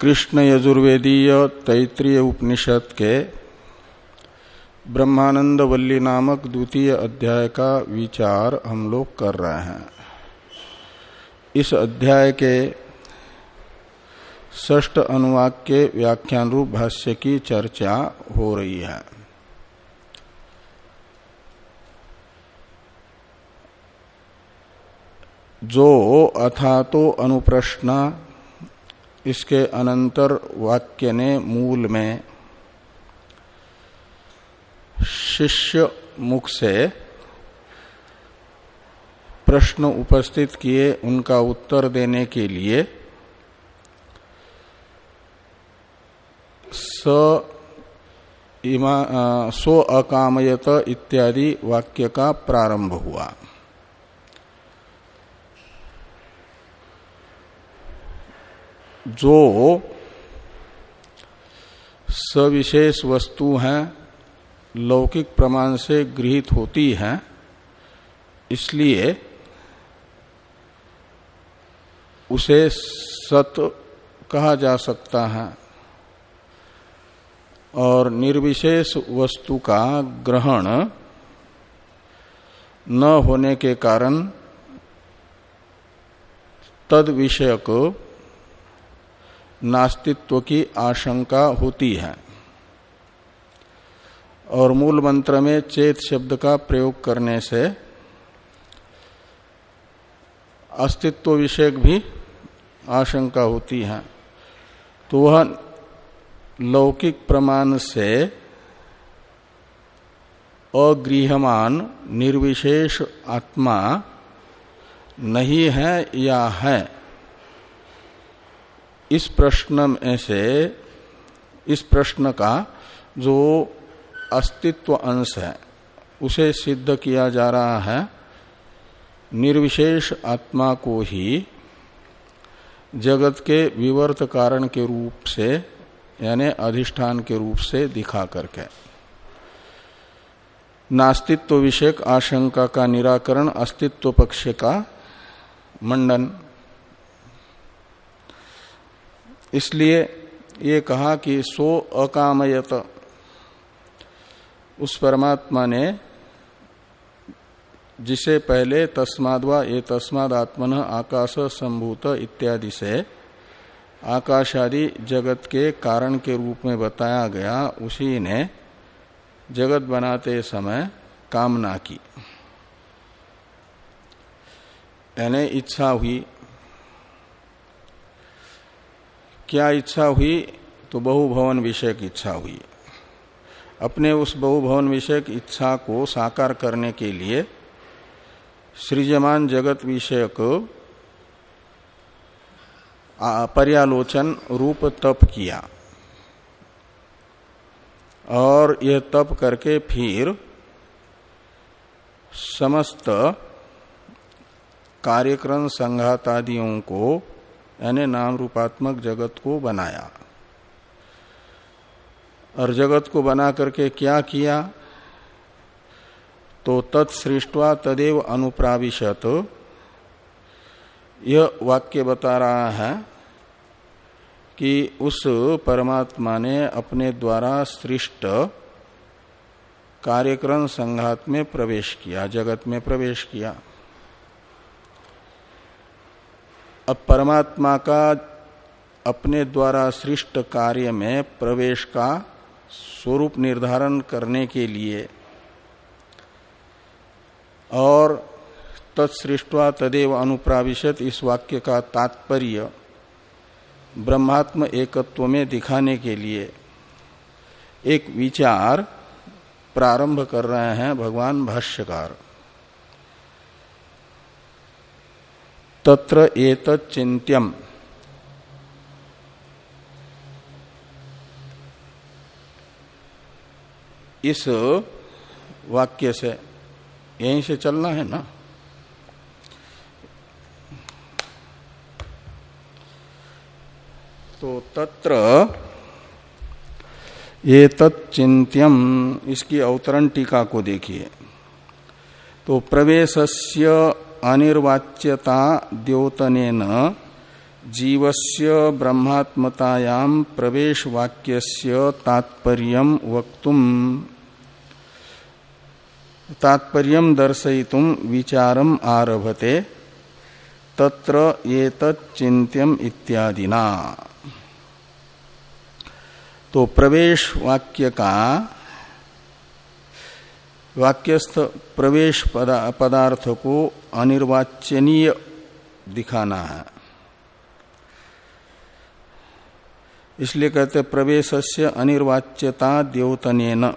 कृष्ण यजुर्वेदीय तैतृय उपनिषद के ब्रह्मानंद वल्ली नामक द्वितीय अध्याय का विचार हम लोग कर रहे हैं। इस अध्याय के ष्ठ अनुवाक के व्याख्यान रूप भाष्य की चर्चा हो रही है। जो अथा तो अनुप्रश्न इसके अनंतर वाक्य ने मूल में शिष्य मुख से प्रश्न उपस्थित किए उनका उत्तर देने के लिए स इमा सो अकामयत इत्यादि वाक्य का प्रारंभ हुआ। जो सविशेष वस्तु हैं, लौकिक प्रमाण से गृहित होती हैं, इसलिए उसे सत कहा जा सकता है। और निर्विशेष वस्तु का ग्रहण न होने के कारण तद विषयक नास्तित्व की आशंका होती है। और मूल मंत्र में चेत शब्द का प्रयोग करने से अस्तित्व विषयक भी आशंका होती है। तो वह लौकिक प्रमाण से अगृहमान निर्विशेष आत्मा नहीं है या है। इस प्रश्न से, इस प्रश्न का जो अस्तित्व अंश है, उसे सिद्ध किया जा रहा है। निर्विशेष आत्मा को ही जगत के विवर्त कारण के रूप से, यानी अधिष्ठान के रूप से दिखा करके। नास्तित्व विषयक आशंका का निराकरण, अस्तित्व पक्ष का मंडन। इसलिए ये कहा कि सो अकामयत। उस परमात्मा ने जिसे पहले तस्मादवा ये तस्माद आत्मन आकाश संभूत इत्यादि से आकाश आदि जगत के कारण के रूप में बताया गया, उसी ने जगत बनाते समय कामना की। यानी इच्छा हुई क्या इच्छा हुई तो बहुभवन विषय की इच्छा हुई। अपने उस बहुभवन विषयक इच्छा को साकार करने के लिए सृजमान जगत विषयक पर्यालोचन रूप तप किया। और यह तप करके फिर समस्त कार्यक्रम संघातादियों को यानी नाम रूपात्मक जगत को बनाया। और जगत को बना करके क्या किया? तो तत्सृष्टवा तदेव अनुप्राविशत। यह वाक्य बता रहा है कि उस परमात्मा ने अपने द्वारा सृष्ट कार्यक्रम संघात में प्रवेश किया, जगत में प्रवेश किया। अब परमात्मा का अपने द्वारा सृष्ट कार्य में प्रवेश का स्वरूप निर्धारण करने के लिए और तत्सृष्टवा तदेव अनुप्राविशत इस वाक्य का तात्पर्य ब्रह्मात्म एकत्व में दिखाने के लिए एक विचार प्रारंभ कर रहे हैं भगवान भाष्यकार। तत्र एतचिंत्यम इस वाक्य से यहीं से चलना है ना? तो तत्र ये तत्चिंत्यम इसकी अवतरण टीका को देखिए। तो प्रवेशस्य अनिर्वाच्यता द्योतन जीवस्य ब्रह्मात्मतायाम प्रवेश वाक्यस्य तात्पर्य वक्तुम। तात्पर्य दर्शयितुम विचारम आरभते, तत्र एतच्चिंत्यम इत्यादिना। तो प्रवेश वाक्य का वाक्यस्थ प्रवेश पदार्थ को अनिर्वाचनीय दिखाना है। इसलिए कहते प्रवेश से अनिर्वाच्यता द्योतन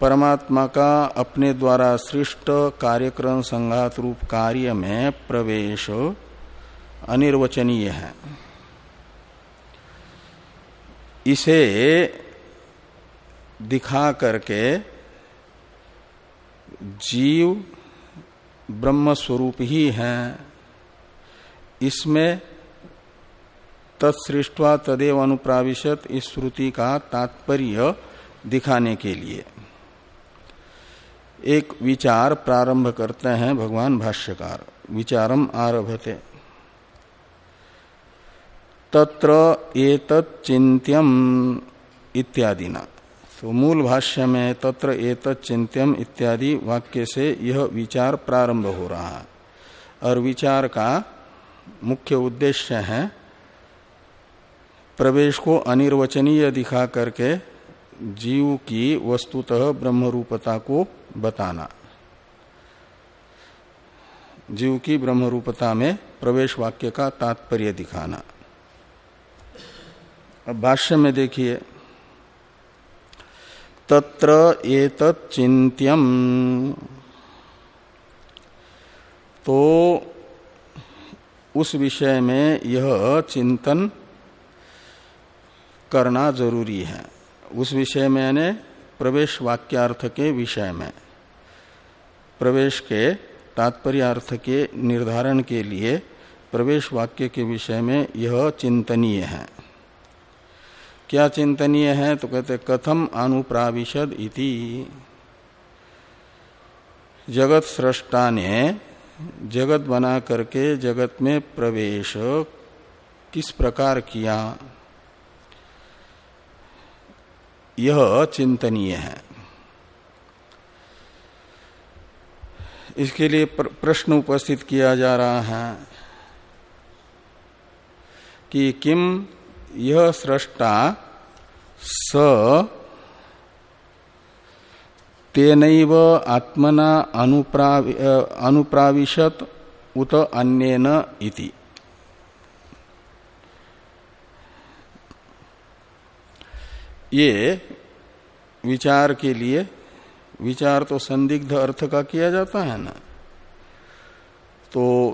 परमात्मा का अपने द्वारा सृष्ट कार्यक्रम संघात रूप कार्य में प्रवेश अनिर्वचनीय है। इसे दिखा करके जीव ब्रह्म स्वरूप ही है। इसमें तत्सृष्टवा तदेव अनुप्राविशत इस श्रुति का तात्पर्य दिखाने के लिए। एक विचार प्रारंभ करते हैं भगवान भाष्यकार। विचारम आरभते। तत्र एतत् चिंत्यम इत्यादि ना तो मूल भाष्य में तत्र एतत् चिंत्यम इत्यादि वाक्य से यह विचार प्रारंभ हो रहा है। और विचार का मुख्य उद्देश्य है प्रवेश को अनिर्वचनीय दिखा करके जीव की वस्तुतः ब्रह्म रूपता को बताना। जीव की ब्रह्म रूपता में प्रवेश वाक्य का तात्पर्य दिखाना। अब भाष्य में देखिए तत्र चिंत्यम तो उस विषय में यह चिंतन करना ज़रूरी है। उस विषय में यानी प्रवेश वाक्यार्थ के विषय में। प्रवेश के तात्पर्य अर्थ के निर्धारण के लिए प्रवेश वाक्य के विषय में यह चिंतनीय है। क्या चिंतनीय है? तो कहते, कथम अनुप्राविशद इति। जगत सृष्टा ने जगत बना करके जगत में प्रवेश किस प्रकार किया? यह चिंतनीय है। इसके लिए प्रश्न उपस्थित किया जा रहा है कि किम यह सृष्टा स तेनैव आत्मना अनुप्रावि, अनुप्राविशत उत अन्यन इति। ये विचार के लिए विचार तो संदिग्ध अर्थ का किया जाता है ना? तो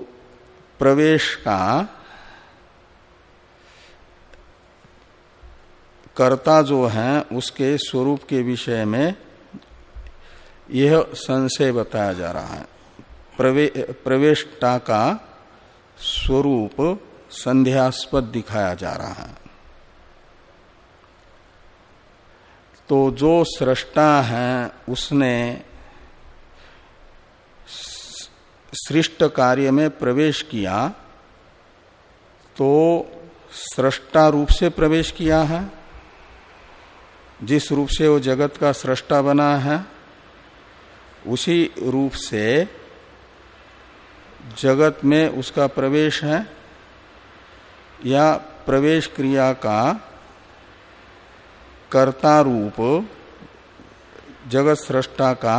प्रवेश का कर्ता जो है उसके स्वरूप के विषय में यह संशय बताया जा रहा है। प्रवे, प्रवेशता का स्वरूप संध्यास्पद दिखाया जा रहा है। तो जो सृष्टा है उसने सृष्ट कार्य में प्रवेश किया तो सृष्टा रूप से प्रवेश किया है। जिस रूप से वो जगत का सृष्टा बना है, उसी रूप से जगत में उसका प्रवेश है, या प्रवेश क्रिया का कर्ता रूप जगत सृष्टा का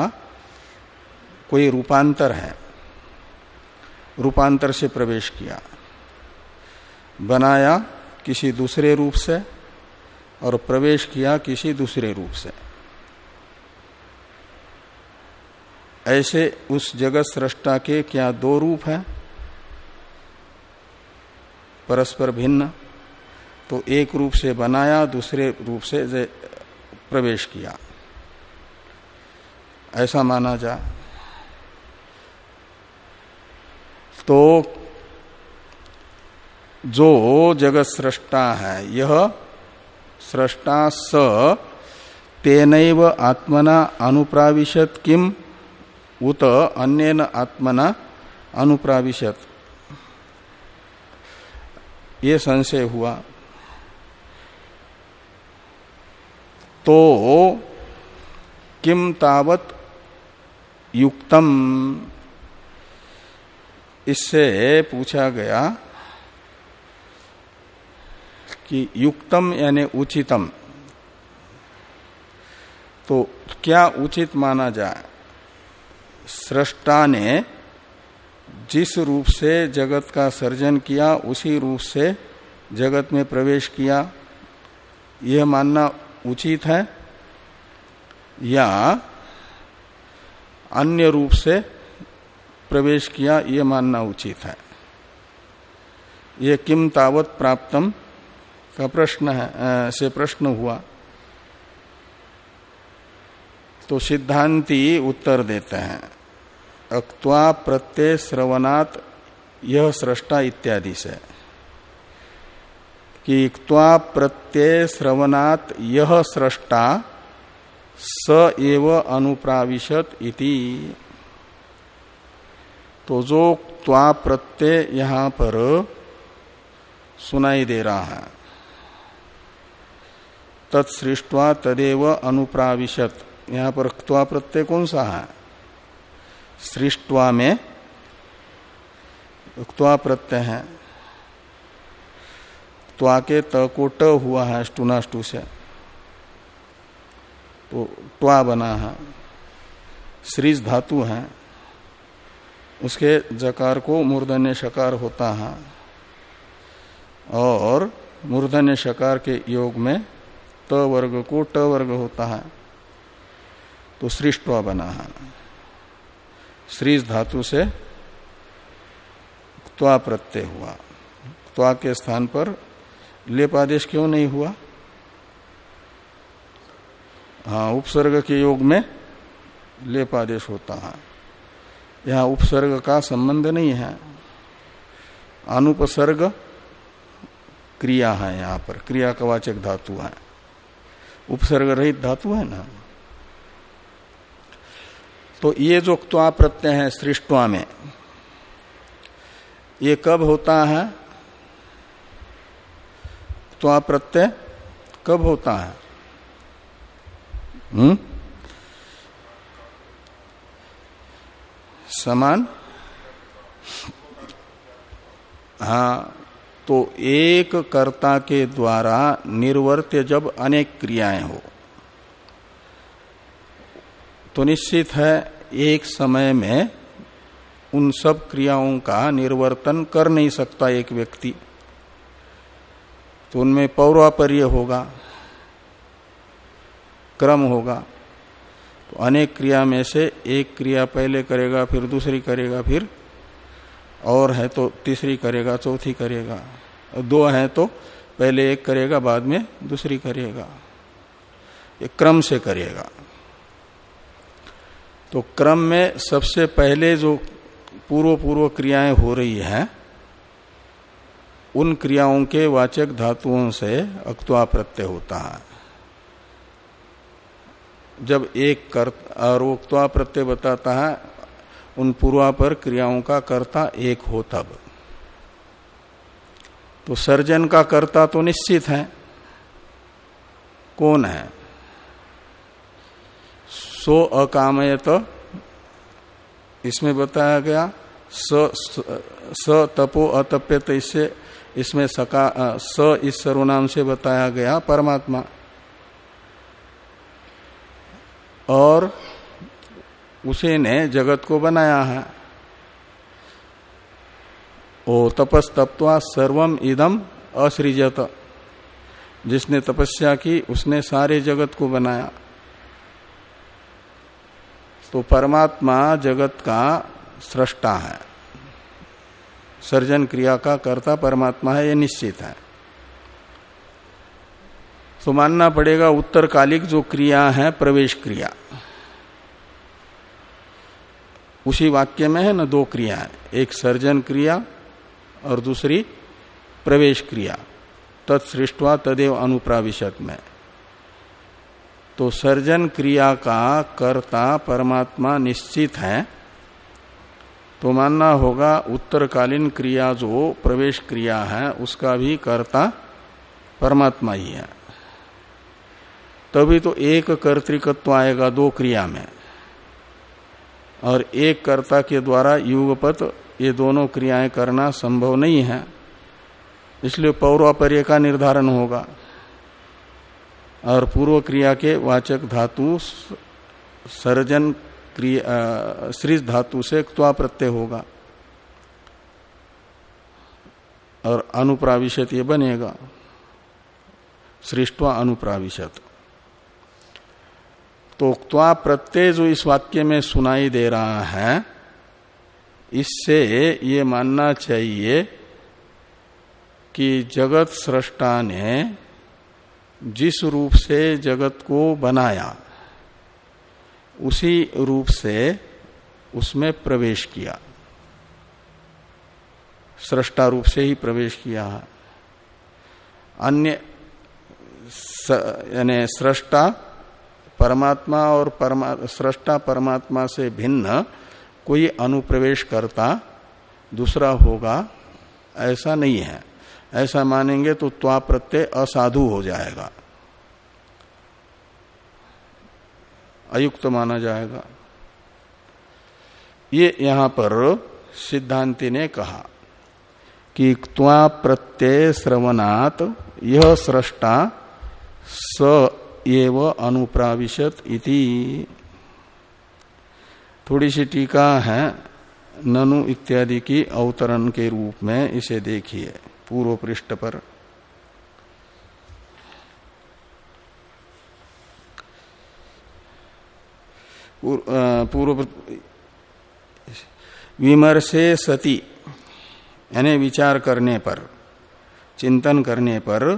कोई रूपांतर है, रूपांतर से प्रवेश किया, बनाया किसी दूसरे रूप से और प्रवेश किया किसी दूसरे रूप से। ऐसे उस जगत सृष्टा के क्या दो रूप हैं? परस्पर भिन्न तो एक रूप से बनाया, दूसरे रूप से प्रवेश किया। ऐसा माना जा। तो जो जगत सृष्टा है, यह सृष्टा स तेनैव आत्मना अनुप्राविशत किम? उत अन्यन आत्मना अनुप्राविशत। ये संशय हुआ। तो किम तावत युक्तम? इससे पूछा गया कि युक्तम यानी उचितम। तो क्या उचित माना जाए? सृष्टा ने जिस रूप से जगत का सर्जन किया, उसी रूप से जगत में प्रवेश किया, यह मानना उचित है? या अन्य रूप से प्रवेश किया, यह मानना उचित है। ये किम तावत प्राप्तम? का प्रश्न है से प्रश्न हुआ। तो सिद्धांति उत्तर देते हैं। अक्वा प्रत्यय श्रवनात् यह सृष्टा इत्यादि से। कि क्वा प्रत्यय श्रवनात् यह सृष्टा स एव अनुप्राविशत इति। तो जो त्वा प्रत्यय यहाँ पर सुनाई दे रहा है। तत्सृष्टवा तदेव अनुप्राविशत। यहाँ पर क्वा प्रत्यय कौन सा है? सृष्टवा में क्वा प्रत्यय है। त्वा के त को ट हुआ है स्टूनाष्टु से। तो ट्वा बना है। श्रीज धातु है। उसके जकार को मूर्धन्य शकार होता है। और मूर्धन्य शकार के योग में त वर्ग को ट वर्ग होता है तो सृष्टवा बना है। श्रीज धातु से त्वा प्रत्यय हुआ। त्वा के स्थान पर लेपादेश क्यों नहीं हुआ? हाँ उपसर्ग के योग में लेपादेश होता है। यहाँ उपसर्ग का संबंध नहीं है। अनुपसर्ग क्रिया है यहाँ पर। क्रिया का वाचक धातु है। उपसर्ग रहित धातु है ना? तो ये जो क्वा प्रत्यय है सृष्टवा में, ये कब होता है? त्वा प्रत्यय कब होता है? हम्म? समान? हाँ तो एक कर्ता के द्वारा निर्वर्त्य जब अनेक क्रियाएँ हो तो निश्चित है एक समय में उन सब क्रियाओं का निर्वर्तन कर नहीं सकता एक व्यक्ति। तो उनमें पौरापर्य होगा, क्रम होगा। तो अनेक क्रिया में से एक क्रिया पहले करेगा, फिर दूसरी करेगा, फिर और है तो तीसरी करेगा, चौथी करेगा। दो है तो पहले एक करेगा, बाद में दूसरी करेगा। ये क्रम से करेगा। तो क्रम में सबसे पहले जो पूर्व पूर्व क्रियाएँ हो रही हैं, उन क्रियाओं के वाचक धातुओं से अक्वा प्रत्यय होता है। जब एक कर और उक्वा प्रत्यय बताता है उन पूर्वापर क्रियाओं का कर्ता एक हो तब। तो सर्जन का कर्ता तो निश्चित है। कौन है? सो अकामयत इसमें बताया गया स, स तपो अतप्यत इससे इसमें सका स इस सर्वनाम से बताया गया परमात्मा। और उसे ने जगत को बनाया है। ओ तपस तत्वा सर्वम इदम असृजत। जिसने तपस्या की, उसने सारे जगत को बनाया। तो परमात्मा जगत का सृष्टा है। सर्जन क्रिया का कर्ता परमात्मा है, ये निश्चित है। तो मानना पड़ेगा, उत्तरकालिक जो क्रिया है, प्रवेश क्रिया। उसी वाक्य में है, ना दो क्रियाएँ एक सर्जन क्रिया और दूसरी प्रवेश क्रिया। तत्सृष्टवा तदेव अनुप्राविशत में। तो सर्जन क्रिया का कर्ता परमात्मा निश्चित है। तो मानना होगा, उत्तरकालीन क्रिया जो प्रवेश क्रिया है, उसका भी कर्ता परमात्मा ही है। तभी तो एक कर्तिकत्व आएगा दो क्रिया में। और एक कर्ता के द्वारा युगपत ये दोनों क्रियाएँ करना संभव नहीं है। इसलिए पौर्वापर्य का निर्धारण होगा। और पूर्व क्रिया के वाचक धातु सर्जन क्रिया सृज धातु से क्वा प्रत्यय होगा। और अनुप्राविशत ये बनेगा। सृष्टवा अनुप्राविशत। तो क्वा प्रत्यय जो इस वाक्य में सुनाई दे रहा है, इससे ये मानना चाहिए कि जगत सृष्टा ने जिस रूप से जगत को बनाया, उसी रूप से उसमें प्रवेश किया। सृष्टा रूप से ही प्रवेश किया। अन्य यानी सृष्टा परमात्मा और परमा, सृष्टा परमात्मा से भिन्न कोई अनुप्रवेश करता दूसरा होगा, ऐसा नहीं है। ऐसा मानेंगे तो त्वा प्रत्यय असाधु हो जाएगा। अयुक्त माना जाएगा। ये यहाँ पर सिद्धांति ने कहा कि त्वा प्रत्यय श्रवणात, यह सृष्टा स एव अनुप्राविशत इति। थोड़ी सी टीका है, ननु इत्यादि की अवतरण के रूप में इसे देखिए पूर्व पृष्ठ पर पूर्व विमर्शे सती, यानी विचार करने पर, चिंतन करने पर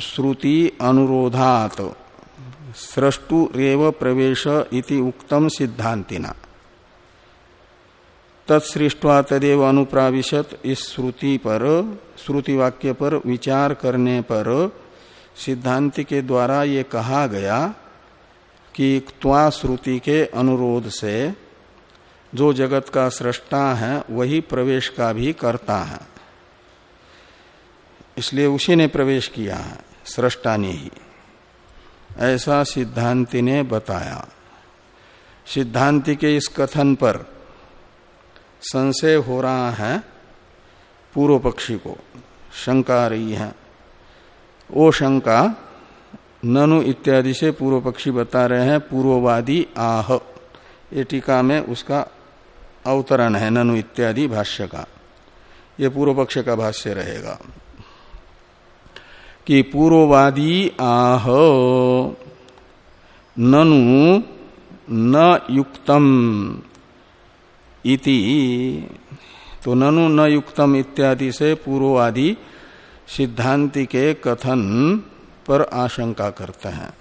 श्रुति अनुरोधात। सृष्टु रेव प्रवेश इति उक्तम सिद्धांतिना तत्सृष्टवा तदेव अनुप्राविशत इस श्रुति पर श्रुति वाक्य पर विचार करने पर सिद्धांति के द्वारा ये कहा गया कि त्वा श्रुति के अनुरोध से जो जगत का सृष्टा है, वही प्रवेश का भी करता है। इसलिए उसी ने प्रवेश किया है। सृष्टा ने ही। ऐसा सिद्धांति ने बताया। सिद्धांति के इस कथन पर संशय हो रहा है पूर्व पक्षी को। शंका रही है। वो शंका, ननु इत्यादि से पूर्व पक्षी बता रहे हैं, पूर्ववादी आह। ये टीका में उसका अवतरण है, ननु इत्यादि भाष्य का। ये पूर्व पक्ष का भाष्य रहेगा। कि पूर्ववादी आह। ननु न युक्तम इति। तो ननु न युक्तम इत्यादि से पूर्ववादी सिद्धांति के कथन पर आशंका करते हैं।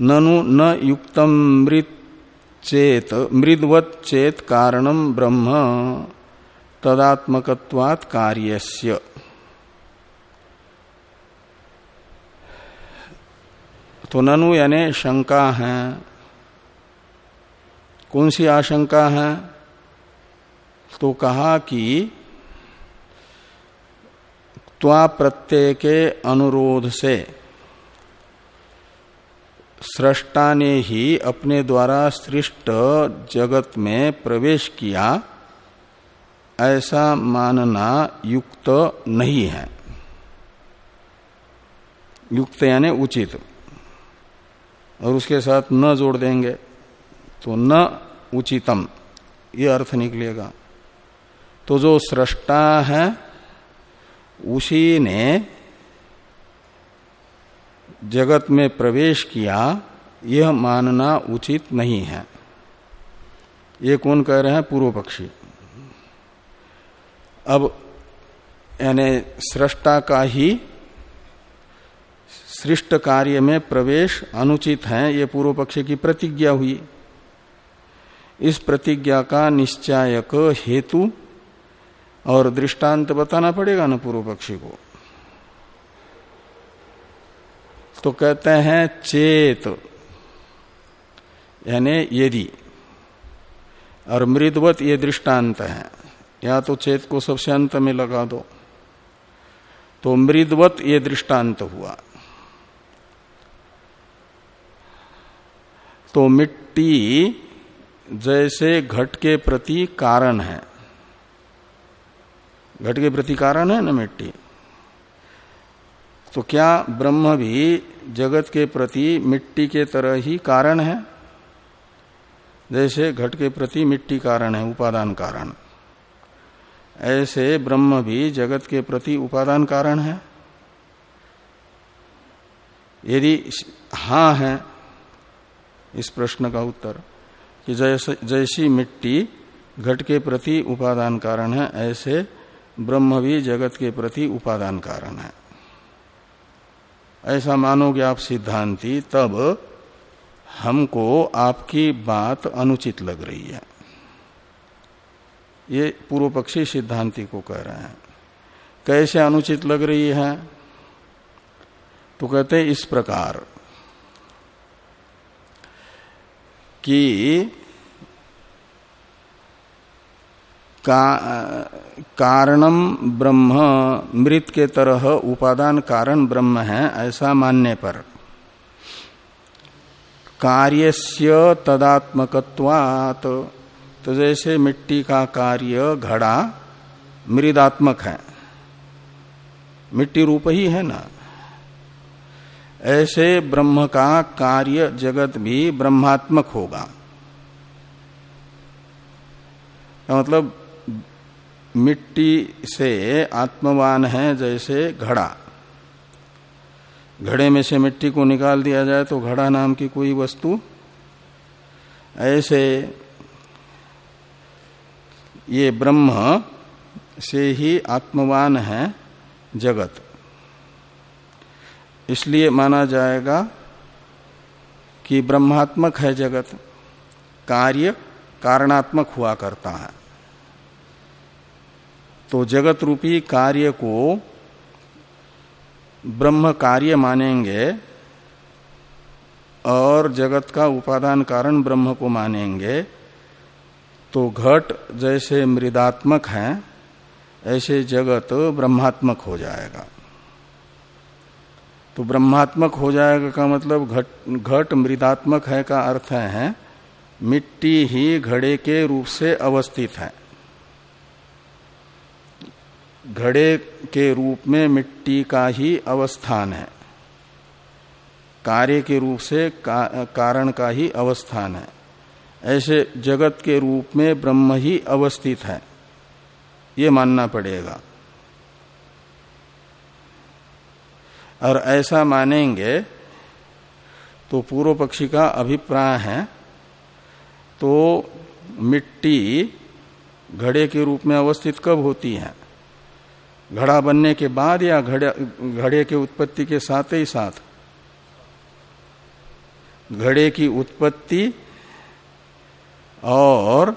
ननु न युक्तम मृत चेत, मृदवत चेत कारणम ब्रह्म तदात्मकत्वात् कार्यस्य। तो ननु यानी शंका है। कौन सी आशंका है? तो कहा कि त्वा प्रत्यय के अनुरोध से सृष्टा ने ही अपने द्वारा सृष्ट जगत में प्रवेश किया, ऐसा मानना युक्त नहीं है। युक्त यानी उचित। और उसके साथ न जोड़ देंगे तो न उचितम। ये अर्थ निकलेगा। तो जो सृष्टा है, उसी ने जगत में प्रवेश किया, यह मानना उचित नहीं है। ये कौन कह रहे हैं? पूर्व पक्षी। अब यानी सृष्टा का ही सृष्ट कार्य में प्रवेश अनुचित है, ये पूर्व पक्षी की प्रतिज्ञा हुई। इस प्रतिज्ञा का निश्चायक हेतु और दृष्टांत बताना पड़ेगा ना पूर्व पक्षी को। तो कहते हैं चेत, यानी यदि, और मृदवत ये दृष्टांत है। या तो चेत को सबसे अंत में लगा दो। तो मृदवत ये दृष्टांत हुआ। तो मिट्टी जैसे घट के प्रति कारण है। घट के प्रति कारण है ना मिट्टी? तो क्या ब्रह्म भी जगत के प्रति मिट्टी के तरह ही कारण है? जैसे घट के प्रति मिट्टी कारण है, उपादान कारण। ऐसे ब्रह्म भी जगत के प्रति उपादान कारण है। यदि हाँ है इस प्रश्न का उत्तर, कि जैसे, जैसी मिट्टी घट के प्रति उपादान कारण है, ऐसे ब्रह्म भी जगत के प्रति उपादान कारण है। ऐसा मानोगे आप सिद्धांति, तब हमको आपकी बात अनुचित लग रही है। ये पूर्व पक्षी सिद्धांति को कह रहे हैं। कैसे अनुचित लग रही है? तो कहते इस प्रकार कि का, कारणम ब्रह्म मृत के तरह उपादान कारण ब्रह्म है ऐसा मानने पर। कार्यस्य तदात्मकत्वात तो जैसे मिट्टी का कार्य घड़ा मृदात्मक है। मिट्टी रूप ही है ना। ऐसे ब्रह्म का कार्य जगत भी ब्रह्मात्मक होगा। मतलब मिट्टी से आत्मवान है जैसे घड़ा। घड़े में से मिट्टी को निकाल दिया जाए तो घड़ा नाम की कोई वस्तु। ऐसे ये ब्रह्म से ही आत्मवान है जगत। इसलिए माना जाएगा कि ब्रह्मात्मक है जगत, कार्य कारणात्मक हुआ करता है। तो जगत रूपी कार्य को ब्रह्म कार्य मानेंगे और जगत का उपादान कारण ब्रह्म को मानेंगे तो घट जैसे मृदात्मक है, ऐसे जगत ब्रह्मात्मक हो जाएगा। तो ब्रह्मात्मक हो जाएगा का मतलब घट घट मृदात्मक है का अर्थ है मिट्टी ही घड़े के रूप से अवस्थित है। घड़े के रूप में मिट्टी का ही अवस्थान है। कार्य के रूप से का, कारण का ही अवस्थान है। ऐसे जगत के रूप में ब्रह्म ही अवस्थित है। ये मानना पड़ेगा। और ऐसा मानेंगे तो पूर्व पक्षी का अभिप्राय है तो मिट्टी घड़े के रूप में अवस्थित कब होती है? घड़ा बनने के बाद या घड़े घड़े के उत्पत्ति के साथ ही साथ? घड़े की उत्पत्ति और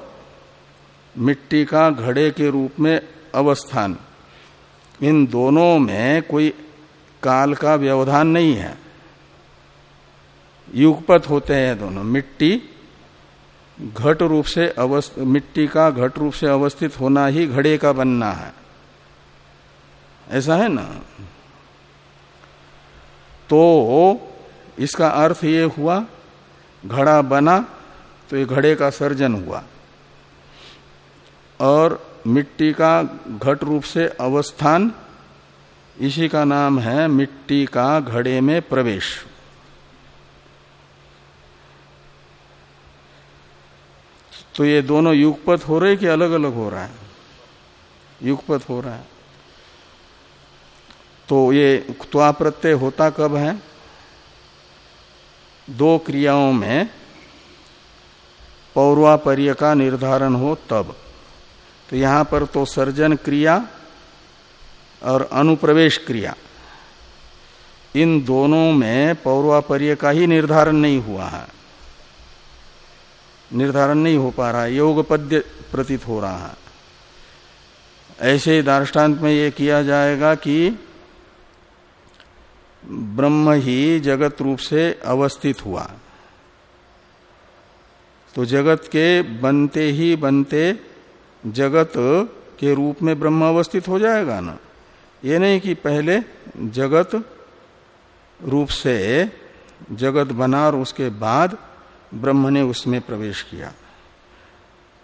मिट्टी का घड़े के रूप में अवस्थान, इन दोनों में कोई काल का व्यवधान नहीं है। युगपत होते हैं दोनों। मिट्टी घट रूप से अवस्थ, मिट्टी का घट रूप से अवस्थित होना ही घड़े का बनना है। ऐसा है ना? तो इसका अर्थ ये हुआ, घड़ा बना तो ये घड़े का सर्जन हुआ। और मिट्टी का घट रूप से अवस्थान इसी का नाम है मिट्टी का घड़े में प्रवेश। तो ये दोनों युगपथ हो रहे कि अलग अलग हो रहा है? युगपथ हो रहा है। तो ये त्वा प्रत्यय होता कब है? दो क्रियाओं में पौर्वापर्य का निर्धारण हो तब। तो यहाँ पर तो सर्जन क्रिया और अनुप्रवेश क्रिया। इन दोनों में पौर्वापर्य का ही निर्धारण नहीं हुआ है। निर्धारण नहीं हो पा रहा योग पद्य प्रतीत हो रहा है। ऐसे ही दार्ष्टान्त में यह किया जाएगा कि ब्रह्म ही जगत रूप से अवस्थित हुआ। तो जगत के बनते ही बनते जगत के रूप में ब्रह्म अवस्थित हो जाएगा ना? ये नहीं कि पहले जगत रूप से जगत बना और उसके बाद ब्रह्म ने उसमें प्रवेश किया।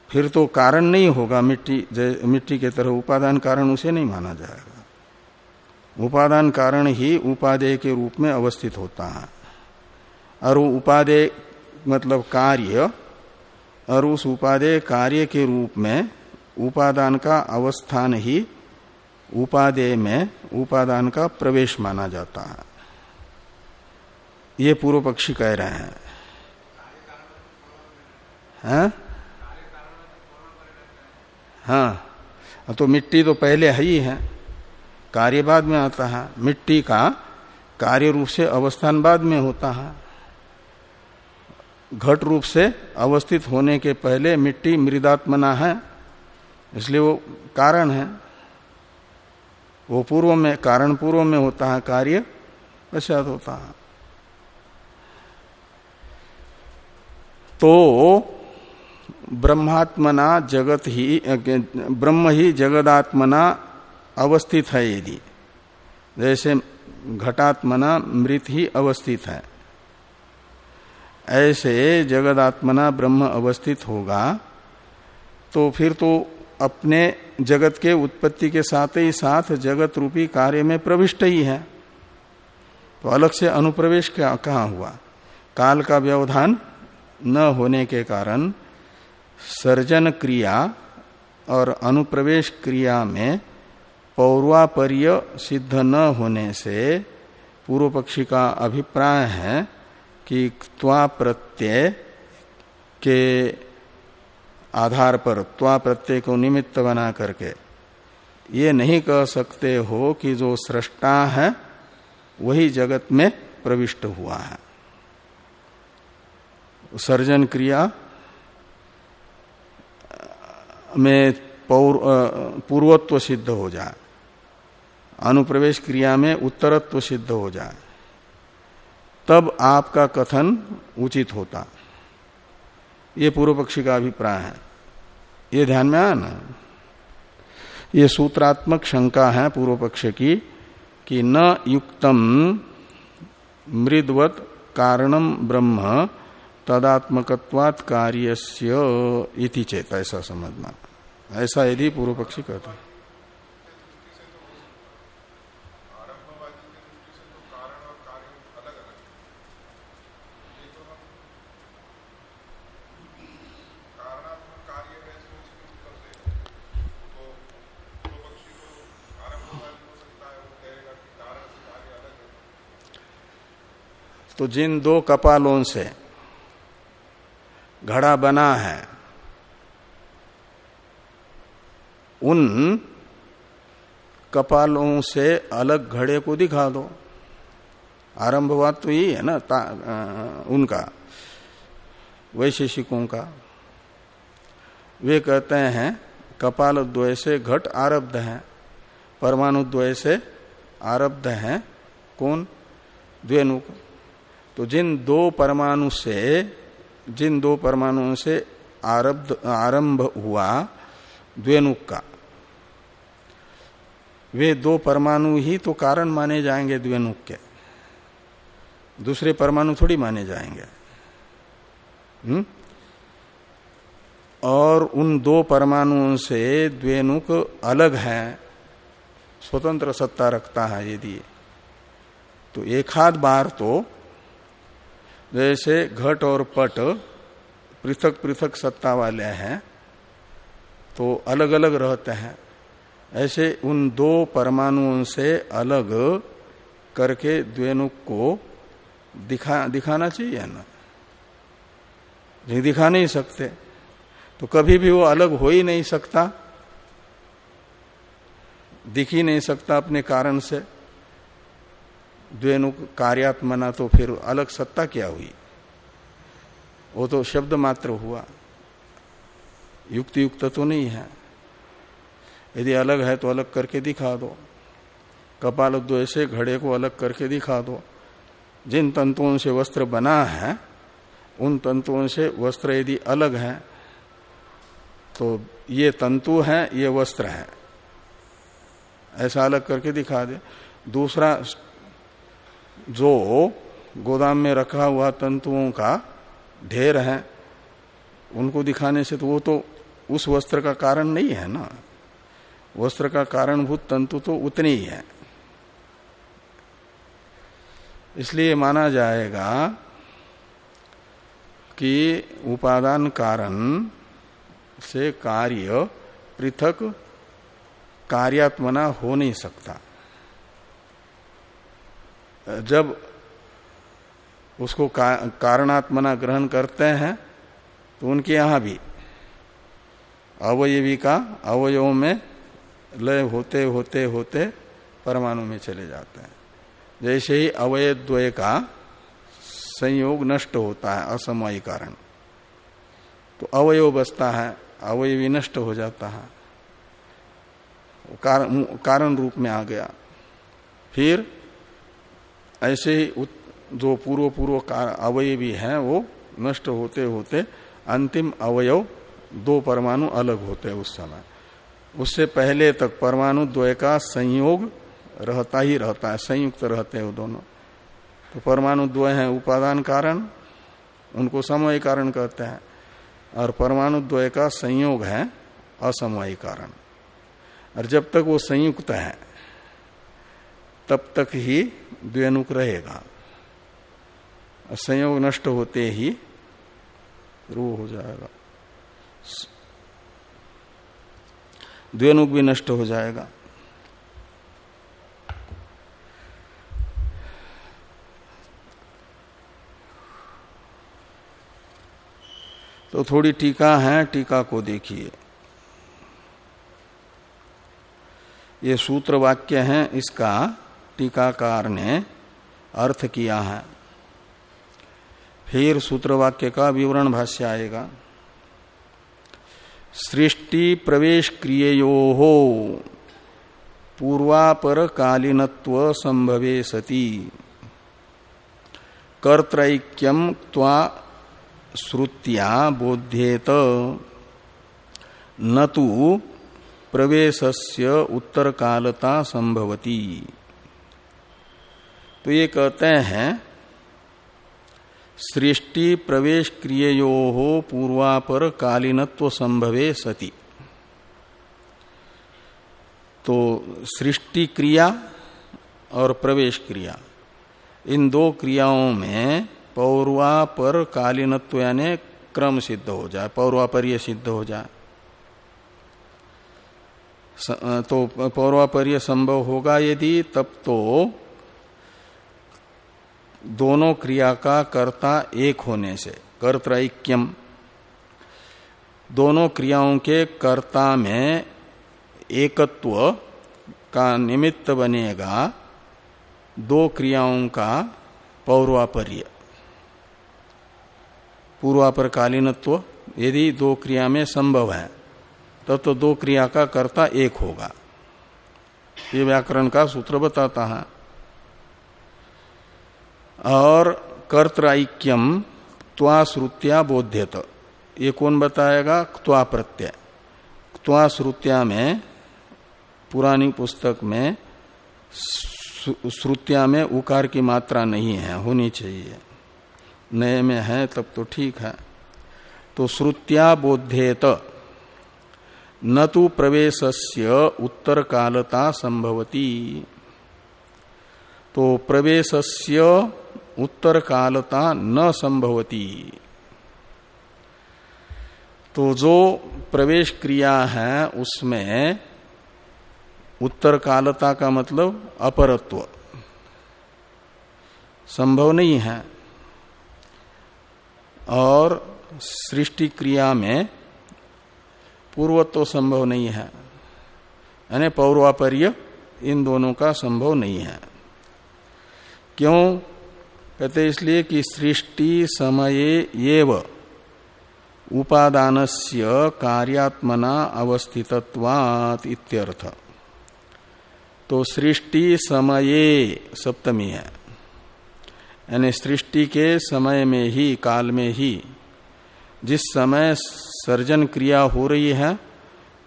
फिर तो कारण नहीं होगा, मिट्टी मिट्टी के तरह उपादान कारण उसे नहीं माना जाएगा। उपादान कारण ही उपादेय के रूप में अवस्थित होता है। और वो उपादेय मतलब कार्य, और उस उपादेय कार्य के रूप में उपादान का अवस्थान ही उपादेय में उपादान का प्रवेश माना जाता है। ये पूर्व पक्षी कह रहे हैं। हाँ? हाँ। तो मिट्टी तो पहले है ही है। कार्य बाद में आता है। मिट्टी का कार्य रूप से अवस्थान बाद में होता है। घट रूप से अवस्थित होने के पहले मिट्टी मृदात्मना है। इसलिए वो कारण है। वो पूर्व में, कारण पूर्व में होता है, कार्य पश्चात होता है। तो ब्रह्मात्मना जगत ही, ब्रह्म ही जगदात्मना अवस्थित है यदि। जैसे घटात्मना मृत ही अवस्थित है। ऐसे जगदात्मना ब्रह्म अवस्थित होगा तो फिर तो अपने जगत के उत्पत्ति के साथ ही साथ जगत रूपी कार्य में प्रविष्ट ही है। तो अलग से अनुप्रवेश कहा हुआ? काल का व्यवधान न होने के कारण सर्जन क्रिया और अनुप्रवेश क्रिया में पौर्वापर्य सिद्ध न होने से पूर्व पक्षी का अभिप्राय है कि त्वा प्रत्यय के आधार पर त्वा प्रत्यय को निमित्त बना करके। ये नहीं कह सकते हो कि जो सृष्टा है, वही जगत में प्रविष्ट हुआ है। सर्जन क्रिया में पौर पूर्वत्व सिद्ध हो जाए अनुप्रवेश क्रिया में उत्तरत्व सिद्ध हो जाए तब आपका कथन उचित होता। ये पूर्व पक्षी का अभिप्राय है। ये ध्यान में आया ना ये सूत्रात्मक शंका है पूर्व पक्ष की, कि न युक्तम मृदवत कारणम ब्रह्म तदात्मकवात कार्य इति चेत, ऐसा समझना। ऐसा यदि पूर्व पक्षी कहता है। तो जिन दो कपालों से घड़ा बना है उन कपालों से अलग घड़े को दिखा दो। आरंभवाद तो यही है ना आ, उनका वैशेषिकों का। वे कहते हैं कपाल द्वय से घट आरब्ध है परमाणु द्वय से आरब्ध है कौन? द्वेनुक। तो जिन दो परमाणु से, जिन दो परमाणुओं से आरब्ध, आरंभ हुआ द्वेनुक का वे दो परमाणु ही तो कारण माने जाएँगे द्वेनुक के दूसरे परमाणु थोड़ी माने जाएँगे। हुँ? और उन दो परमाणुओं से द्वेनुक अलग है, स्वतंत्र सत्ता रखता है यदि। तो एक हाथ बार तो जैसे घट और पट पृथक पृथक सत्ता वाले हैं तो अलग अलग रहते हैं। ऐसे उन दो परमाणुओं से अलग करके द्वेनुक को दिखा, दिखाना चाहिए ना? नहीं, दिखा नहीं सकते। तो कभी भी वो अलग हो ही नहीं सकता, दिख ही नहीं सकता अपने कारण से। द्वेनु कार्यात्मना तो फिर अलग सत्ता क्या हुई? वो तो शब्द मात्र हुआ। युक्त युक्त तो नहीं है। यदि अलग है तो अलग करके दिखा दो। कपाल द्वय से घड़े को अलग करके दिखा दो। जिन तंतुओं से वस्त्र बना है, उन तंतुओं से वस्त्र यदि अलग है तो ये तंतु है, ये वस्त्र है। ऐसा अलग करके दिखा दे। दूसरा जो गोदाम में रखा हुआ तंतुओं का ढेर है, उनको दिखाने से तो वो तो उस वस्त्र का कारण नहीं है ना। वस्त्र का कारणभूत तंतु तो उतने ही है। इसलिए माना जाएगा कि उपादान कारण से कार्य पृथक कार्यात्मना हो नहीं सकता। जब उसको का, कारणात्मना ग्रहण करते हैं तो उनके यहाँ भी अवयवी का अवयव में लय होते होते होते परमाणु में चले जाते हैं। जैसे ही अवय द्वय का संयोग नष्ट होता है असमय कारण तो अवयव बसता है अवयवी नष्ट हो जाता है कारण रूप में आ गया। फिर ऐसे ही जो पूर्व पूर्व अवयवी हैं, वो नष्ट होते होते अंतिम अवयव दो परमाणु अलग होते हैं उस समय। उससे पहले तक परमाणु द्वय का संयोग रहता ही रहता है, संयुक्त रहते हैं वो दोनों। तो परमाणु द्वय है उपादान कारण, उनको समय कारण कहते हैं, और परमाणु द्वय का संयोग है असमय कारण। और जब तक वो संयुक्त है तब तक ही द्वेनुक रहेगा। संयोग नष्ट होते ही रू हो जाएगा। द्वेनुक भी नष्ट हो जाएगा। तो थोड़ी टीका है, टीका को देखिए। ये सूत्र वाक्य है, इसका टीकाकार ने अर्थ किया है। फिर सूत्र वाक्य का विवरण भाष्य आएगा। सृष्टि प्रवेश क्रियो हो पूर्वापर कालीनत्व संभवे सती। कर्त्रैक्यम त्वा श्रुत्या बोध्येत। न तो प्रवेशस्य उत्तर कालता संभवती। तो ये कहते हैं, सृष्टि प्रवेश क्रियो हो पूर्वापर कालीनत्व संभवे सती। तो सृष्टि क्रिया और प्रवेश क्रिया, इन दो क्रियाओं में पौर्वापर कालीनत्व यानी क्रम सिद्ध हो जाए, पौर्वापर्य सिद्ध हो जाए। तो पौर्वापर्य संभव होगा यदि तब तो दोनों क्रिया का कर्ता एक होने से कर्तैक्यम। दोनों क्रियाओं के कर्ता में एकत्व का निमित्त बनेगा दो क्रियाओं का पौर्वापर्य। पूर्वापर कालीनत्व यदि दो क्रिया में संभव है तब तो, तो दो क्रिया का कर्ता एक होगा। ये व्याकरण का सूत्र बताता है। और कर्तराइक्यम त्वा श्रुत्या बोध्यत। ये कौन बताएगा? क्वा प्रत्यय। क्वा श्रुत्या में, पुरानी पुस्तक में श्रुत्या में उकार की मात्रा नहीं है, होनी चाहिए। नए में है, तब तो ठीक है। तो श्रुत्या बोध्येत। न तो प्रवेशस्य उत्तर कालता संभवती। तो प्रवेशस्य उत्तर कालता न संभवती। तो जो प्रवेश क्रिया है, उसमें उत्तर कालता का मतलब अपरत्व। संभव नहीं है। और सृष्टि क्रिया में पूर्वत्व संभव नहीं है। यानी पौर्वापर्य इन दोनों का संभव नहीं है। क्यों? कहते इसलिए कि सृष्टि समय एव उपादानस्य कार्यात्मना अवस्थितत्वात् इत्यर्थ। तो सृष्टि समये सप्तमी है। यानी सृष्टि के समय में ही, काल में ही, जिस समय सर्जन क्रिया हो रही है,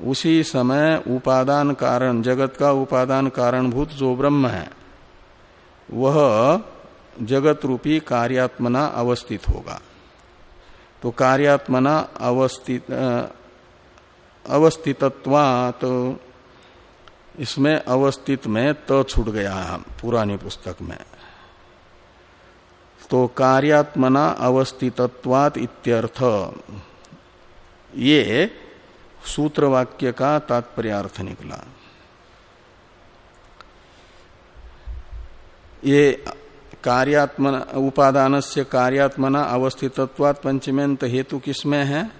उसी समय उपादान कारण, जगत का उपादान कारणभूत जो ब्रह्म है, वह जगत रूपी कार्यात्मना अवस्थित होगा। तो कार्यात्मना अवस्थित अवस्थितत्वात तो इसमें अवस्थित में त तो छूट गया हम, पुरानी पुस्तक में। तो कार्यात्मना अवस्थितत्वात इत्यर्थ, ये सूत्र वाक्य का तात्पर्य अर्थ निकला। ये उपादान से कार्यात्मना अवस्थितत्वात पंचमेंत हेतु किसमें है।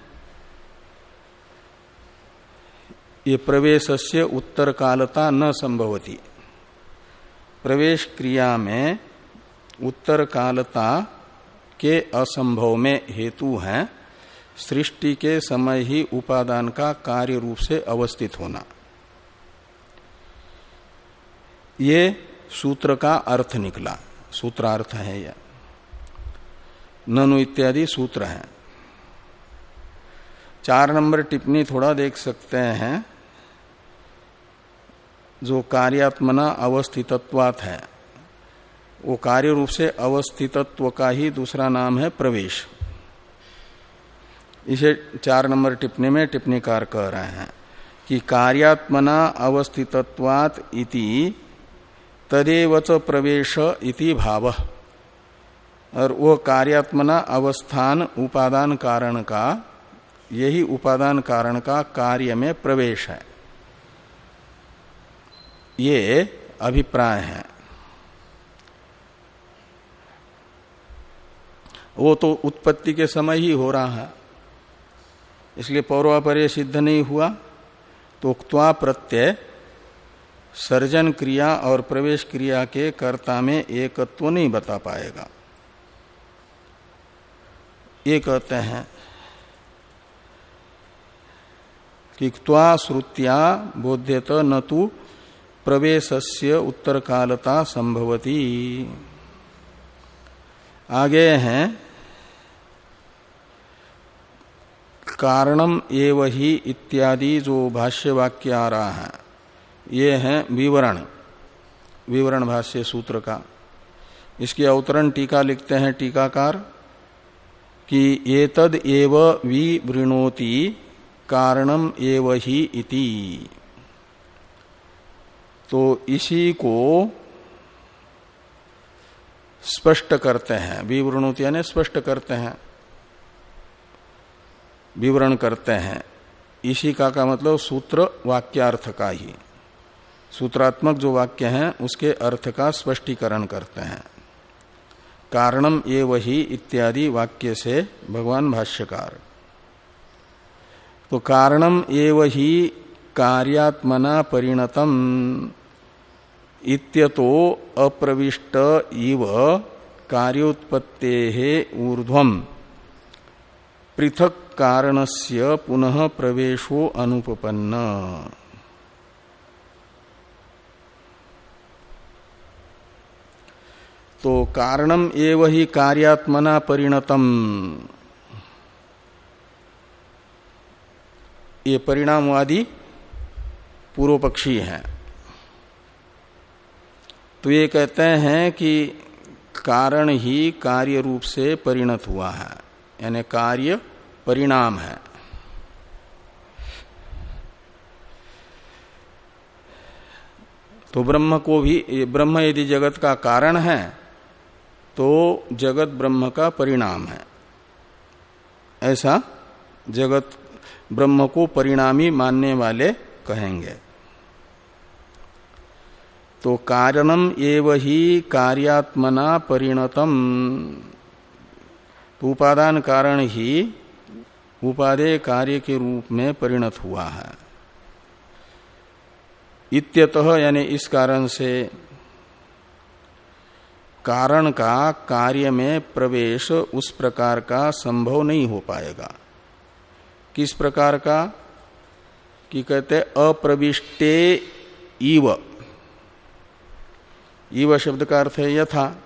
ये प्रवेश से उत्तर कालता न संभवती। प्रवेश क्रिया में उत्तर कालता के असंभव में हेतु है। सृष्टि के समय ही उपादान का कार्य रूप से अवस्थित होना। ये सूत्र का अर्थ निकला। सूत्रार्थ है यह ननु इत्यादि सूत्र है। चार नंबर टिप्पणी थोड़ा देख सकते हैं। जो कार्यात्मना अवस्थितत्वात है, वो कार्य रूप से अवस्थितत्व का ही दूसरा नाम है प्रवेश। इसे चार नंबर टिप्पणी में टिप्पणीकार कह रहे हैं कि कार्यात्मना अवस्थितत्वात इति तदेवच प्रवेश इति भाव। और वो कार्यात्मना अवस्थान उपादान कारण का, यही उपादान कारण का कार्य में प्रवेश है। ये अभिप्राय है। वो तो उत्पत्ति के समय ही हो रहा है। इसलिए पौर्वापर्य सिद्ध नहीं हुआ। तो उक्वा प्रत्यय सर्जन क्रिया और प्रवेश क्रिया के कर्ता में एकत्व नहीं बता पाएगा। ये कहते हैं कि त्वा श्रुत्या बोध्यत न तो प्रवेशस्य उत्तर कालता संभवती। आगे हैं, कारणम एव ही इत्यादि जो भाष्य वाक्य आ रहा है। ये है विवरण विवरण भाष्य सूत्र का। इसकी अवतरण टीका लिखते हैं टीकाकार कि एतद एव विवृणोति कारणम एव ही इति। तो इसी को स्पष्ट करते हैं विवरणोति यानी स्पष्ट करते हैं, विवरण करते हैं। इसी का का मतलब सूत्र वाक्यार्थ का ही। सूत्रात्मक जो वाक्य है, उसके अर्थ का स्पष्टीकरण करते हैं। कारणम ये वही इत्यादि वाक्य से भगवान भाष्यकार। तो कारणम ये वही कार्यात्मना परिणतम इत्यतो अप्रविष्ट इव कार्योत्पत्ते ऊर्ध्वम। पृथक कारणस्य पुनः प्रवेशो अनुपन्न तो कारणम एव ही कार्यात्मना परिणतम। ये परिणामवादी पूर्व पक्षी है। तो ये कहते हैं कि कारण ही कार्य रूप से परिणत हुआ है, यानी कार्य परिणाम है। तो ब्रह्म को भी, ब्रह्म यदि जगत का कारण है तो जगत ब्रह्म का परिणाम है। ऐसा जगत ब्रह्म को परिणामी मानने वाले कहेंगे। तो कारणम एव ही कार्यात्मना परिणतम। तो उपादान कारण ही उपादेय कार्य के रूप में परिणत हुआ है। इत्यतः यानी इस कारण से कारण का कार्य में प्रवेश उस प्रकार का संभव नहीं हो पाएगा। किस प्रकार का? कि कहते अप्रविष्टे इव। ईव शब्द का अर्थ है यथा।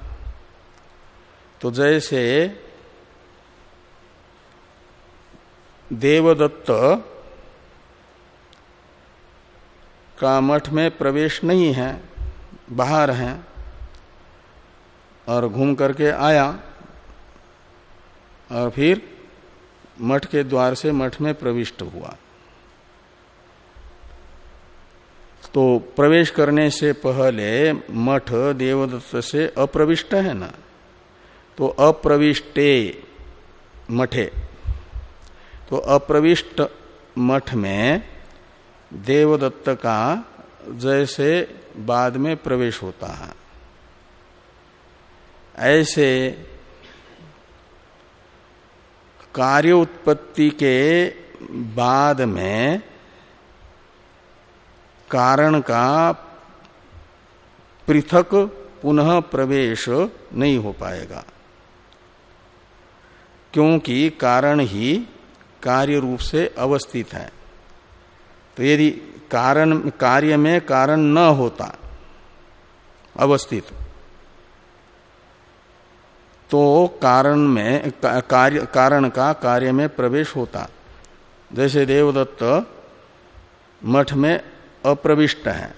तो जैसे देवदत्त का मठ में प्रवेश नहीं है, बाहर है और घूम करके आया और फिर मठ के द्वार से मठ में प्रविष्ट हुआ। तो प्रवेश करने से पहले मठ देवदत्त से अप्रविष्ट है ना? तो अप्रविष्टे मठे। तो अप्रविष्ट मठ में देवदत्त का जैसे बाद में प्रवेश होता है। ऐसे कार्य उत्पत्ति के बाद में कारण का पृथक पुनः प्रवेश नहीं हो पाएगा। क्योंकि कारण ही कार्य रूप से अवस्थित है। तो यदि कारण, कार्य में कारण न होता, अवस्थित तो कारण में कार्य, कारण का कार्य में प्रवेश होता। जैसे देवदत्त मठ में अप्रविष्ट है।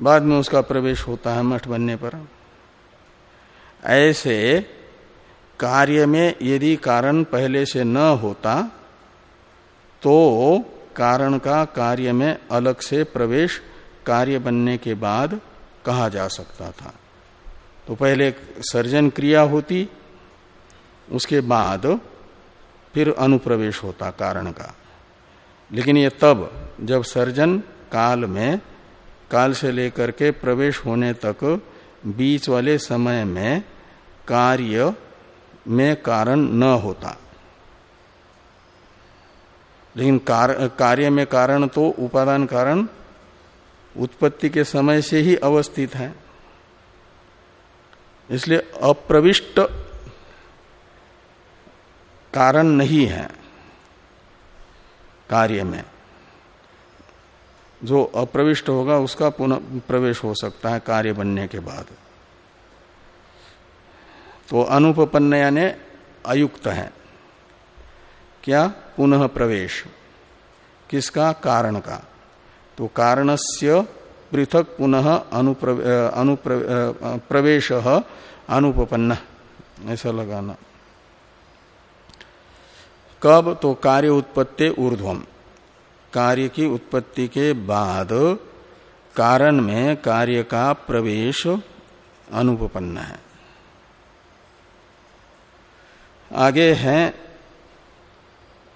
बाद में उसका प्रवेश होता है मठ बनने पर। ऐसे कार्य में यदि कारण पहले से न होता तो कारण का कार्य में अलग से प्रवेश कार्य बनने के बाद कहा जा सकता था। तो पहले सर्जन क्रिया होती उसके बाद फिर अनुप्रवेश होता कारण का। लेकिन ये तब जब सर्जन काल में काल से लेकर के प्रवेश होने तक बीच वाले समय में कार्य में कारण न होता। लेकिन कार, कार्य में कारण तो उपादान कारण उत्पत्ति के समय से ही अवस्थित है। इसलिए अप्रविष्ट कारण नहीं है कार्य में। जो अप्रविष्ट होगा, उसका पुनः प्रवेश हो सकता है कार्य बनने के बाद। तो अनुपन्न यानी अयुक्त है। क्या? पुनः प्रवेश। किसका? कारण का। तो कारणस्य पृथक पुनः अनुप्रवेश अनुपन्न ऐसा लगाना। कब? तो कार्य उत्पत्ति ऊर्ध्वम। कार्य की उत्पत्ति के बाद कारण में कार्य का प्रवेश अनुपन्न है। आगे है,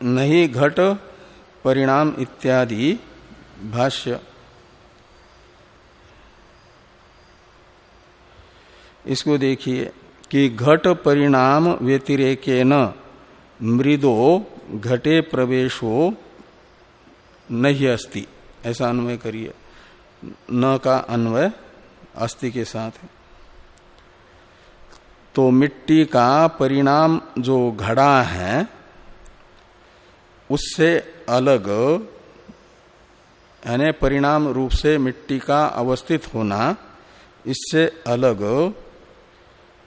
नहीं घट, परिणाम इत्यादि भाष्य। इसको देखिए कि घट परिणाम व्यतिरेके न मृदो घटे प्रवेशो नहीं अस्ति। ऐसा अन्वय करिए। न का अन्वय अस्थि के साथ है। तो मिट्टी का परिणाम जो घड़ा है, उससे अलग, यानी परिणाम रूप से मिट्टी का अवस्थित होना, इससे अलग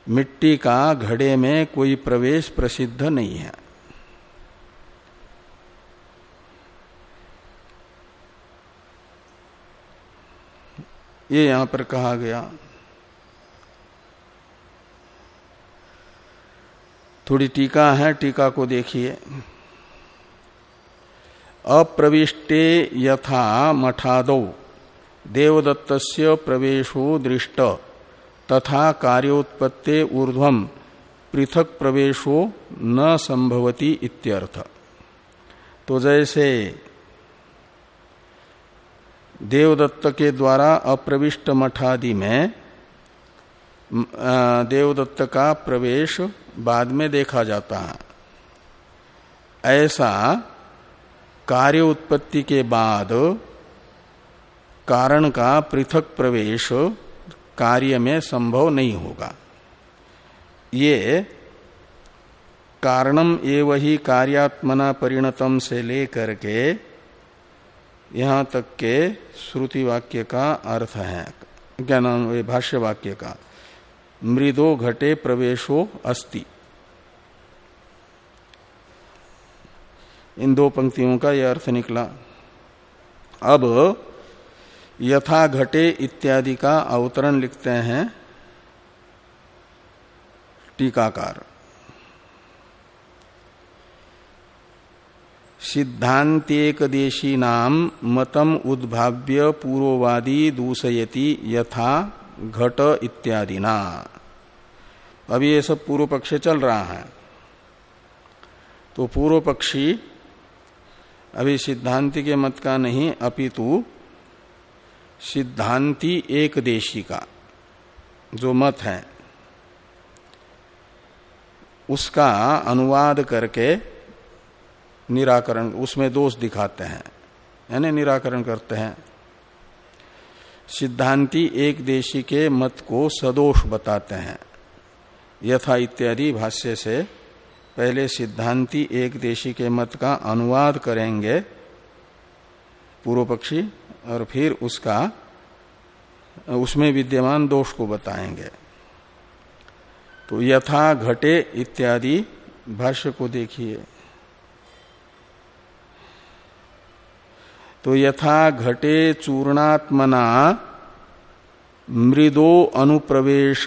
मिट्टी का घड़े में कोई प्रवेश प्रसिद्ध नहीं है। ये यहाँ पर कहा गया। थोड़ी टीका है, टीका को देखिए। अप्रविष्टे यथा मठादौ, देवदत्तस्य प्रवेशो दृष्ट। तथा कार्योत्पत्ते ऊर्ध्वम पृथक प्रवेशो न संभवती इत्यर्थ। तो जैसे देवदत्त के द्वारा अप्रविष्ट मठादि में देवदत्त का प्रवेश बाद में देखा जाता है। ऐसा कार्य उत्पत्ति के बाद कारण का पृथक प्रवेश कार्य में संभव नहीं होगा। ये कारणम एवं ही कार्यात्मना परिणतम से लेकर के यहाँ तक के श्रुति वाक्य का अर्थ है। नाम भाष्य वाक्य का। मृदो घटे प्रवेशो अस्ति। इन दो पंक्तियों का यह अर्थ निकला। अब यथा घटे इत्यादि का अवतरण लिखते हैं टीकाकार। सिद्धांत्येकदेशी नाम मतम उद्भाव्य पूर्ववादी दूषयति यथा घट इत्यादि ना अभी ये सब पूर्व पक्ष चल रहा है। तो पूर्व पक्षी अभी सिद्धांति के मत का नहीं, अपितु सिद्धांति एक देशी का, जो मत है, उसका अनुवाद करके निराकरण, उसमें दोष दिखाते हैं, यानी निराकरण करते हैं। सिद्धांति एक देशी के मत को सदोष बताते हैं। यथा इत्यादि भाष्य से पहले सिद्धांति एक देशी के मत का अनुवाद करेंगे पूर्व पक्षी और फिर उसका, उसमें विद्यमान दोष को बताएँगे। तो यथा घटे इत्यादि भाष्य को देखिए। तो यथा घटे चूर्णात्मना मृदो अनुप्रवेश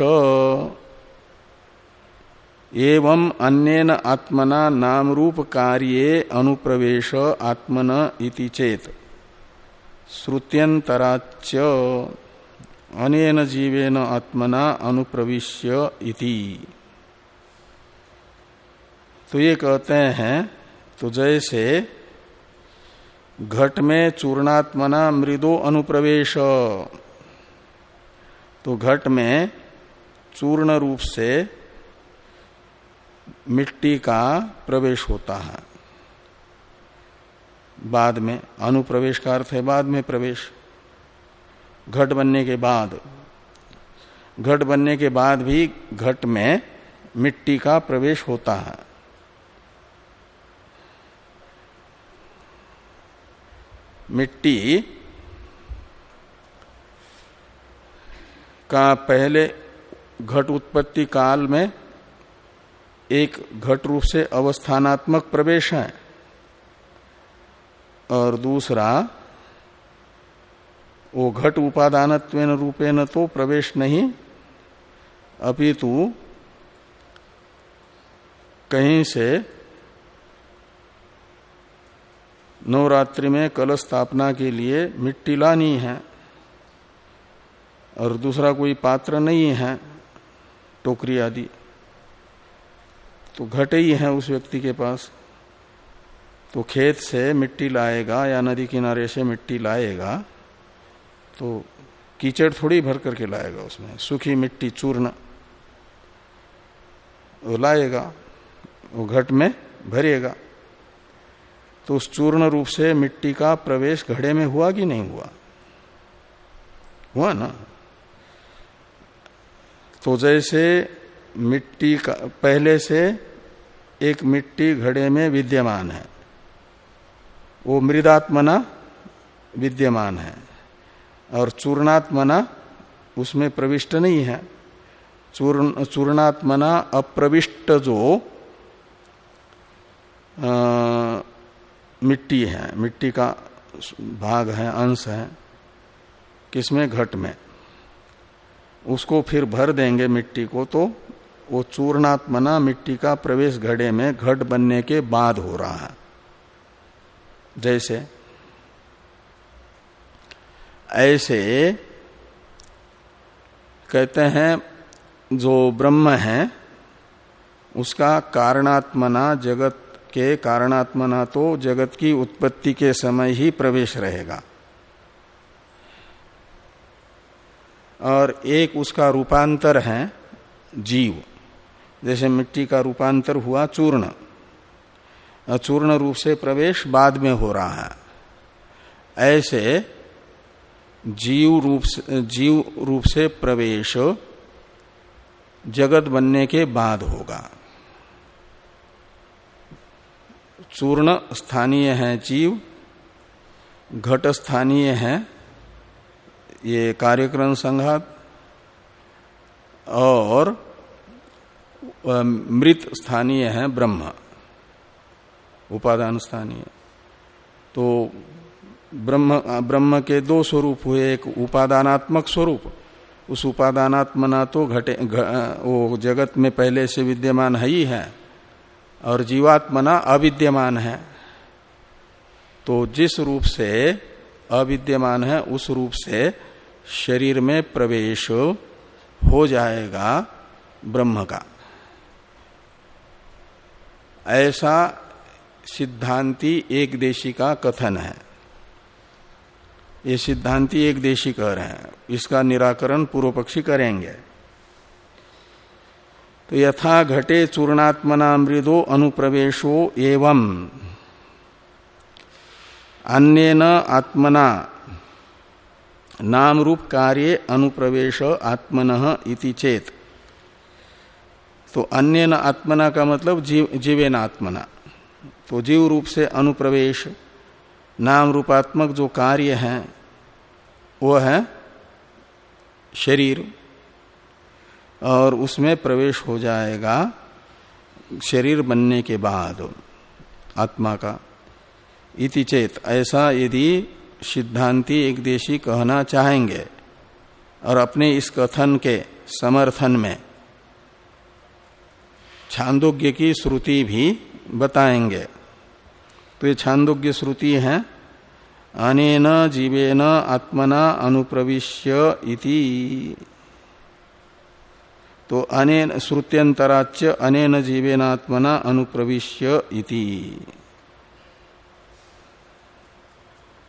एवं अन्यन आत्मना नाम रूप कार्ये अनुप्रवेश आत्मन इति चेत। श्रुत्यंतराच अनेन जीवेन आत्मना अनुप्रविश्य इति। तो ये कहते हैं तो जैसे घट में चूर्णात्मना मृदो अनुप्रवेश। तो घट में चूर्ण रूप से मिट्टी का प्रवेश होता है। बाद में अनुप्रवेश का अर्थ है बाद में प्रवेश। घट बनने के बाद। घट बनने के बाद भी घट में मिट्टी का प्रवेश होता है। मिट्टी का पहले घट उत्पत्ति काल में एक घट रूप से अवस्थानात्मक प्रवेश है। और दूसरा, वो घट उपादान रूपेण तो प्रवेश नहीं। अपितु कहीं से नवरात्रि में कल स्थापना के लिए मिट्टी लानी है और दूसरा कोई पात्र नहीं है, टोकरी आदि। तो घटे ही है उस व्यक्ति के पास। तो खेत से मिट्टी लाएगा या नदी किनारे से मिट्टी लाएगा तो कीचड़ थोड़ी भर करके लाएगा उसमें, सूखी मिट्टी चूर्ण, वो लाएगा, वो घट में भरेगा। तो उस चूर्ण रूप से मिट्टी का प्रवेश घड़े में हुआ कि नहीं हुआ? हुआ ना। तो जैसे मिट्टी का, पहले से एक मिट्टी घड़े में विद्यमान है वो मृदात्मना विद्यमान है। और चूर्णात्मना उसमें प्रविष्ट नहीं है। चूर्ण चूर्णात्मना अप्रविष्ट जो आ, मिट्टी है। मिट्टी का भाग है अंश है। किसमें? घट में। उसको फिर भर देंगे मिट्टी को तो वो चूर्णात्मना मिट्टी का प्रवेश घड़े में घट बनने के बाद हो रहा है। जैसे, ऐसे कहते हैं, जो ब्रह्म है, उसका कारणात्मना जगत के कारणात्मना तो जगत की उत्पत्ति के समय ही प्रवेश रहेगा। और एक उसका रूपांतर है, जीव। जैसे मिट्टी का रूपांतर हुआ चूर्ण। चूर्ण रूप से प्रवेश बाद में हो रहा है। ऐसे जीव रूप से, जीव रूप से प्रवेश जगत बनने के बाद होगा। चूर्ण स्थानीय है जीव, घट स्थानीय है, ये कार्यक्रम संघात, और मृत स्थानीय है ब्रह्म। उपादान स्थानीय। तो ब्रह्म ब्रह्म के दो स्वरूप हुए एक उपादानात्मक स्वरूप उस उपादानात्मना तो घटे घ, वो जगत में पहले से विद्यमान है ही है और जीवात्मना अविद्यमान है। तो जिस रूप से अविद्यमान है उस रूप से शरीर में प्रवेश हो जाएगा ब्रह्म का। ऐसा सिद्धांति एक देशी का कथन है। ये सिद्धांति एक देशी कह रहे हैं। इसका निराकरण पूर्व पक्षी करेंगे। तो यथा घटे चूर्णात्मना मृदो अनुप्रवेशो एवं। अन्य आत्मना नाम रूप कार्य अनुप्रवेश आत्मन इति चेत। तो अन्य न आत्मना का मतलब जीव, जीवेन आत्मना। तो जीव रूप से अनुप्रवेश, नाम रूपात्मक जो कार्य है, वो है शरीर, और उसमें प्रवेश हो जाएगा शरीर बनने के बाद, आत्मा का। इति चेत, ऐसा यदि सिद्धांति एक देशी कहना चाहेंगे, और अपने इस कथन के समर्थन में छांदोग्य की श्रुति भी बताएँगे। तो ये छांदोग्य श्रुति है। अनेन जीवेन आत्मना अनुप्रविश्य इति। तो अनेन श्रुत्यंतराच अनेन जीवेन आत्मना अनुप्रविश्य इति।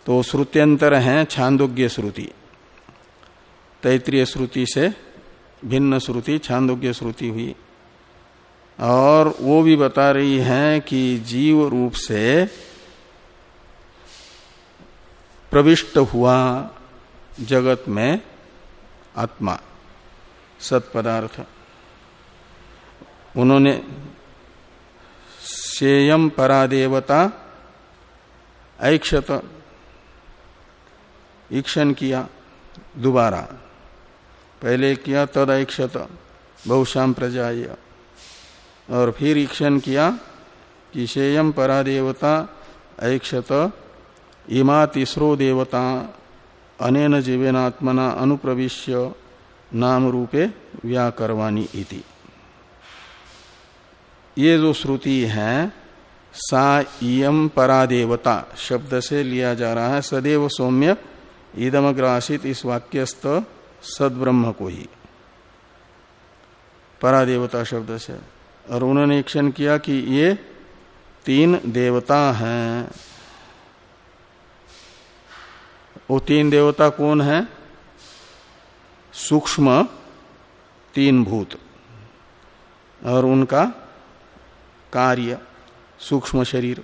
तो श्रुत्यंतर है छांदोग्य श्रुति। तैतृय श्रुति से भिन्न श्रुति, छांदोग्य श्रुति हुई। और वो भी बता रही है कि जीव रूप से प्रविष्ट हुआ जगत में आत्मा, सत्पदार्थ। उन्होंने सेयम परादेवता ऐक्षत, ईक्षण किया दोबारा। पहले किया तद ऐक्षत, बहुशाम प्रजाय। और फिर ईक्षण किया कि शेयम परादेवता ऐक्षत इमा तीसरो देवता, अनेन जीवेनात्मना अनुप्रविश्य नाम रूपे व्याकरवाणी इति। ये जो श्रुति है, सा इम परादेवता शब्द से लिया जा रहा है, सदैव सौम्य ईदमग्रासित इस वाक्यस्त सदब्रह्म को ही। परादेवता शब्द से। और उन्होंने क्षण किया कि ये तीन देवता हैं। वो तीन देवता कौन है? सूक्ष्म तीन भूत। और उनका कार्य सूक्ष्म शरीर।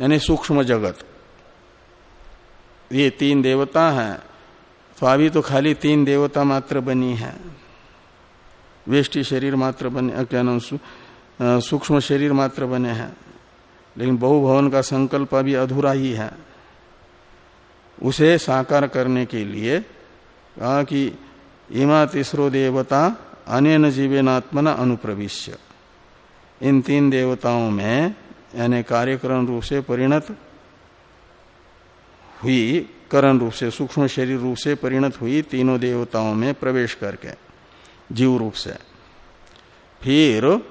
यानी सूक्ष्म जगत। ये तीन देवता हैं। तो अभी तो खाली तीन देवता मात्र बनी है। वेष्टि शरीर मात्र बने क्या नाम सूक्ष्म शरीर मात्र बने हैं। लेकिन बहुभवन का संकल्प अभी अधूरा ही है। उसे साकार करने के लिए कहा कि इमा तीसरो देवता, अनेन जीवेनात्मना अनुप्रविश्य। इन तीन देवताओं में, यानी कार्यकरण रूप से परिणत हुई, करण रूप से, सूक्ष्म शरीर रूप से परिणत हुई तीनों देवताओं में प्रवेश करके। जीव रूप से। फिर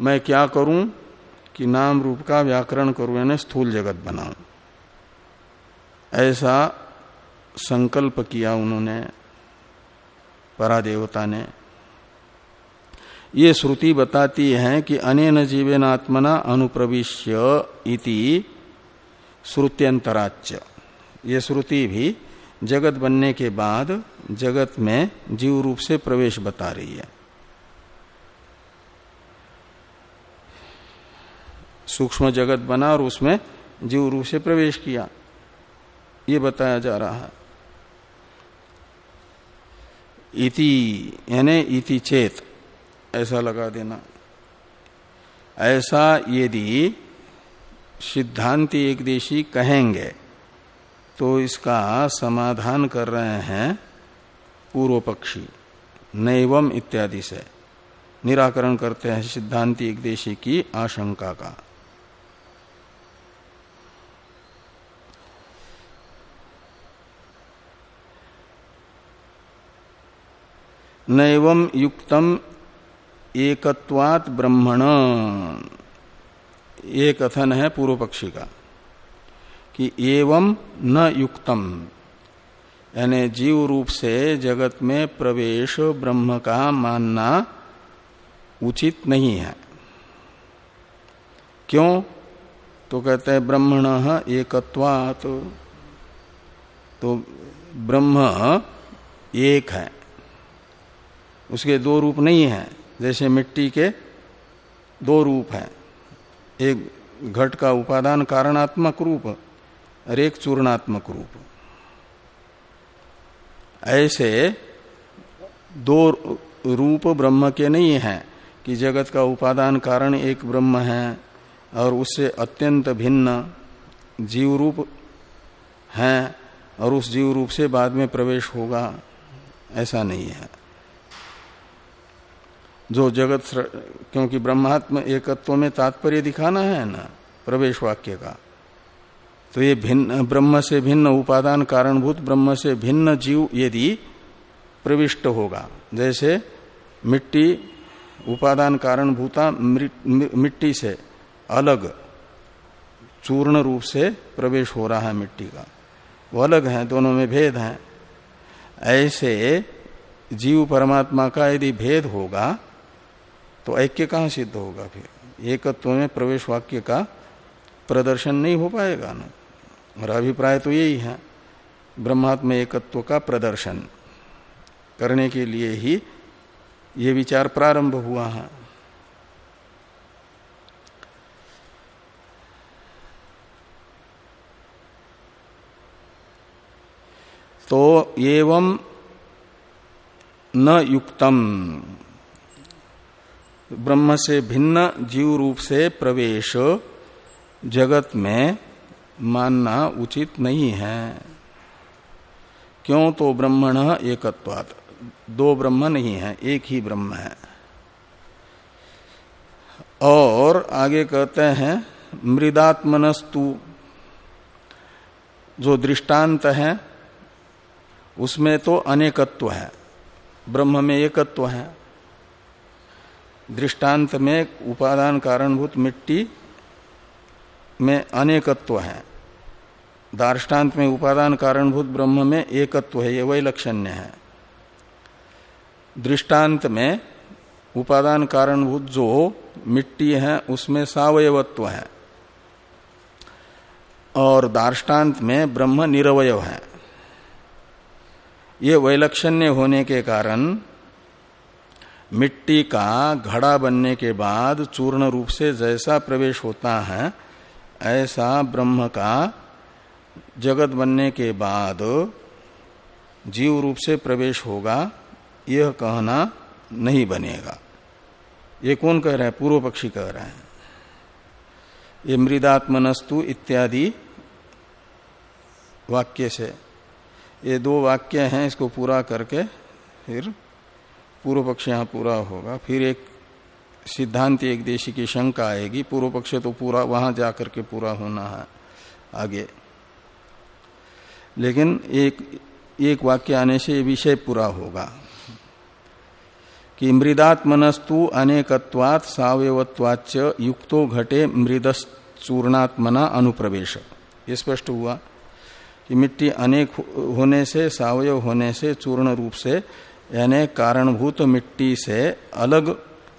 मैं क्या करूँ कि नाम रूप का व्याकरण करूँ, यानी स्थूल जगत बनाऊँ। ऐसा संकल्प किया उन्होंने, परादेवता ने। ये श्रुति बताती है कि अनेन जीवेनात्मना अनुप्रविश्य इति श्रुत्यंतराच ये श्रुति भी जगत बनने के बाद जगत में जीव रूप से प्रवेश बता रही है। सूक्ष्म जगत बना और उसमें जीव रूप से प्रवेश किया। ये बताया जा रहा है। इति, यानी इति चेत, ऐसा लगा देना। ऐसा यदि सिद्धांति एक देशी कहेंगे तो इसका समाधान कर रहे हैं पूर्व पक्षी नैवम इत्यादि से। निराकरण करते हैं सिद्धांति एक देशी की आशंका का। नैवम युक्तम एकत्वात ब्रह्मण। ये कथन है पूर्व पक्षी का। कि एवं न युक्तम। यानी जीव रूप से जगत में प्रवेश ब्रह्म का मानना उचित नहीं है। क्यों? तो कहते हैं ब्रह्मण एकत्वात। तो ब्रह्म एक है। उसके दो रूप नहीं है। जैसे मिट्टी के दो रूप हैं। एक घट का उपादान कारणात्मक रूप एक चूर्णात्मक रूप। ऐसे दो रूप ब्रह्म के नहीं है कि जगत का उपादान कारण एक ब्रह्म है और उससे अत्यंत भिन्न जीव रूप है और उस जीव रूप से बाद में प्रवेश होगा, ऐसा नहीं है। जो जगत क्योंकि ब्रह्मात्म एकत्व में तात्पर्य दिखाना है ना, प्रवेश वाक्य का। तो ये भिन्न, ब्रह्म से भिन्न उपादान कारणभूत ब्रह्म से भिन्न जीव यदि प्रविष्ट होगा, जैसे मिट्टी उपादान कारणभूता मिट्टी से अलग, चूर्ण रूप से प्रवेश हो रहा है मिट्टी का। वो अलग है, दोनों में भेद है। ऐसे जीव परमात्मा का यदि भेद होगा तो ऐक्य कहाँ सिद्ध होगा फिर? एकत्व में प्रवेश वाक्य का प्रदर्शन नहीं हो पाएगा ना। और अभिप्राय तो यही है, ब्रह्मात्म एकत्व का प्रदर्शन करने के लिए ही ये विचार प्रारंभ हुआ है। तो एवं न युक्तम, ब्रह्म से भिन्न जीव रूप से प्रवेश जगत में मानना उचित नहीं है। क्यों तो ब्रह्मण एकत्वात। दो ब्रह्म नहीं है, एक ही ब्रह्म है। और आगे कहते हैं, मृदात्मनस्तु। जो दृष्टांत है, उसमें तो अनेकत्व है। ब्रह्म में एकत्व है। दृष्टांत में उपादान कारणभूत मिट्टी में अनेकत्व है। दार्ष्टान्त में उपादान कारणभूत ब्रह्म में एकत्व है, ये वही लक्षण्य है। दृष्टांत में उपादान कारणभूत जो मिट्टी है, उसमें सावयवत्व है। और दार्ष्टान्त में ब्रह्म निरवय है। ये वैलक्षण्य होने के कारण मिट्टी का घड़ा बनने के बाद चूर्ण रूप से जैसा प्रवेश होता है ऐसा ब्रह्म का जगत बनने के बाद जीव रूप से प्रवेश होगा, यह कहना नहीं बनेगा। ये कौन कह रहा है? पूर्व पक्षी कह रहा है। ये मृदात्मनस्तु इत्यादि वाक्य से। ये दो वाक्य हैं, इसको पूरा करके फिर पूर्व पक्ष यहाँ पूरा होगा। फिर एक सिद्धांत एक देशी की शंका आएगी। पूर्व पक्ष तो पूरा, वहाँ जाकर के पूरा होना है आगे। लेकिन एक एक वाक्य आने से विषय पूरा होगा कि मृदात्मनस्तु अनेकत्वात् सावयवत्वाच युक्तो घटे मृदचूर्णात्मना अनुप्रवेश। ये स्पष्ट हुआ कि मिट्टी अनेक होने से, सावयव होने से, चूर्ण रूप से, यानी कारणभूत मिट्टी से अलग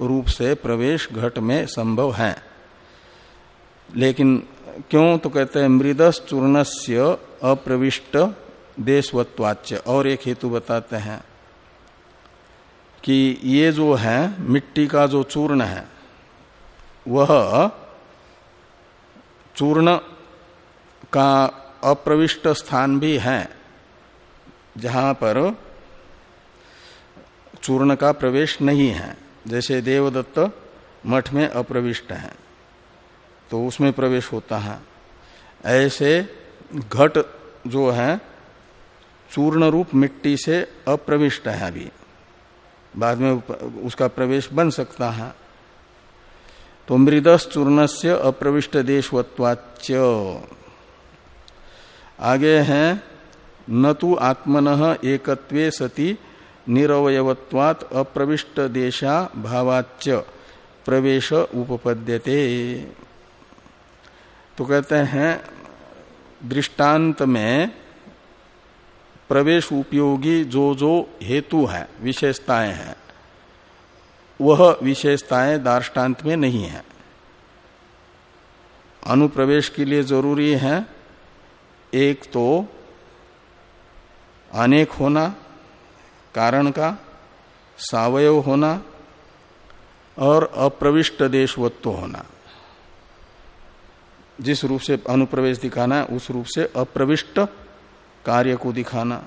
रूप से प्रवेश घट में संभव है। लेकिन क्यों तो कहते हैं मृदस चूर्ण से अप्रविष्ट देशवत्वाच्य। और एक हेतु बताते हैं कि ये जो है, मिट्टी का जो चूर्ण है, वह चूर्ण का अप्रविष्ट स्थान भी है, जहाँ पर चूर्ण का प्रवेश नहीं है। जैसे देवदत्त मठ में अप्रविष्ट है तो उसमें प्रवेश होता है। ऐसे घट जो है चूर्ण रूप मिट्टी से अप्रविष्ट है अभी। बाद में उसका प्रवेश बन सकता है। तो मृदस चूर्ण से अप्रविष्ट देशवत्वाच आगे हैं, न तो आत्मन एकत्वे सती निरवयत्वात् अप्रविष्ट देशा भावाच प्रवेश उपपद्यते। तो कहते हैं, दृष्टांत में प्रवेश उपयोगी जो जो हेतु है, विशेषताएँ हैं, वह विशेषताएँ दार्ष्टान्त में नहीं है। अनुप्रवेश के लिए ज़रूरी है, एक तो अनेक होना कारण का, सावयव होना और अप्रविष्ट देशवत्व होना। जिस रूप से अनुप्रवेश दिखाना है उस रूप से अप्रविष्ट कार्य को दिखाना।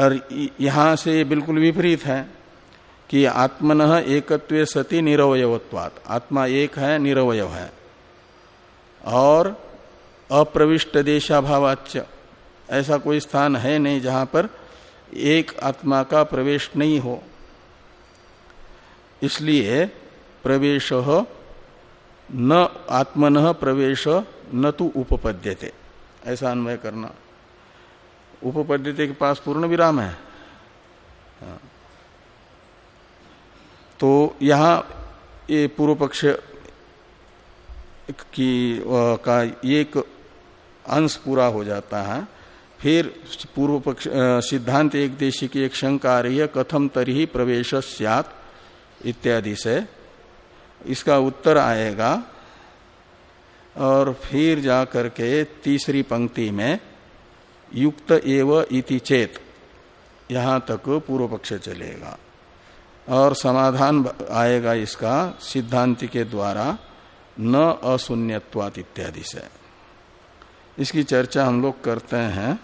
और यहाँ से ये बिल्कुल विपरीत है कि आत्मन एकत्व सती निरवयत्वात आत्मा एक है निरवय है। और अप्रविष्ट देशाभावाच्य। ऐसा कोई स्थान है नहीं जहाँ पर एक आत्मा का प्रवेश नहीं हो। इसलिए प्रवेश न आत्मन प्रवेश न तो उपपद्यते। ऐसा अन्वय करना। उपपद्यते के पास पूर्ण विराम है। हाँ। तो यहाँ ये पूर्व पक्ष की का एक अंश पूरा हो जाता है। फिर पूर्व पक्ष सिद्धांत एक देशी की एक शंका आ रही है, कथम तरी प्रवेश इत्यादि से। इसका उत्तर आएगा, और फिर जा करके तीसरी पंक्ति में, युक्त एव इति चेत, यहाँ तक पूर्व पक्ष चलेगा। और समाधान आएगा इसका सिद्धांति के द्वारा, न अशून्यवात इत्यादि से। इसकी चर्चा हम लोग करते हैं।